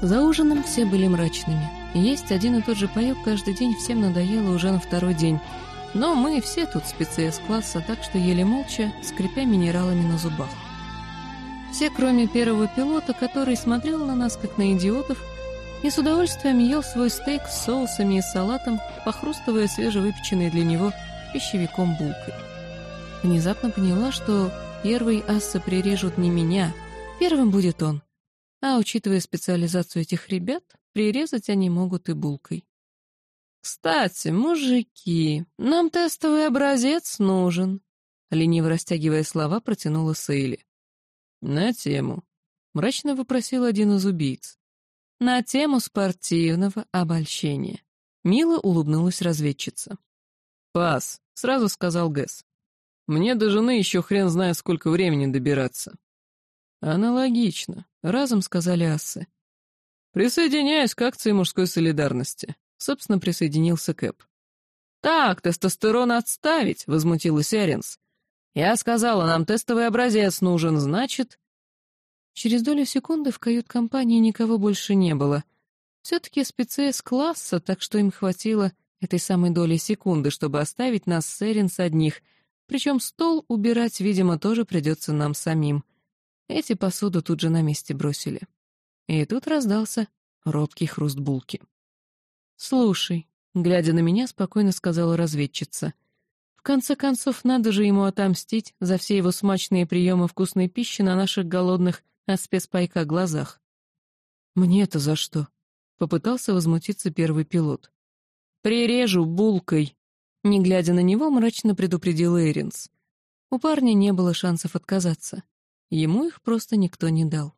За ужином все были мрачными. Есть один и тот же паёк каждый день всем надоело уже на второй день. Но мы все тут спецы класса так что ели молча, скрипя минералами на зубах. Все, кроме первого пилота, который смотрел на нас, как на идиотов, и с удовольствием ел свой стейк с соусами и салатом, похрустывая свежевыпеченной для него пищевиком булкой. Внезапно поняла, что первый асса прирежут не меня, первым будет он. А учитывая специализацию этих ребят, прирезать они могут и булкой. «Кстати, мужики, нам тестовый образец нужен», — лениво растягивая слова, протянула Сейли. «На тему», — мрачно вопросил один из убийц. «На тему спортивного обольщения», — мило улыбнулась разведчица. «Пас», — сразу сказал Гэс. «Мне до жены еще хрен знает, сколько времени добираться». «Аналогично», — разом сказали ассы. «Присоединяюсь к акции мужской солидарности», — собственно присоединился Кэп. «Так, тестостерон отставить», — возмутилась Эринс. «Я сказала, нам тестовый образец нужен, значит...» Через долю секунды в кают-компании никого больше не было. Все-таки спецы с класса, так что им хватило этой самой доли секунды, чтобы оставить нас с Эринс одних, причем стол убирать, видимо, тоже придется нам самим. Эти посуду тут же на месте бросили. И тут раздался робкий хруст булки. «Слушай», — глядя на меня, спокойно сказала разведчица, «в конце концов, надо же ему отомстить за все его смачные приемы вкусной пищи на наших голодных от спецпайка глазах». «Мне-то за что?» — попытался возмутиться первый пилот. «Прирежу булкой!» Не глядя на него, мрачно предупредил Эринс. У парня не было шансов отказаться. Ему их просто никто не дал.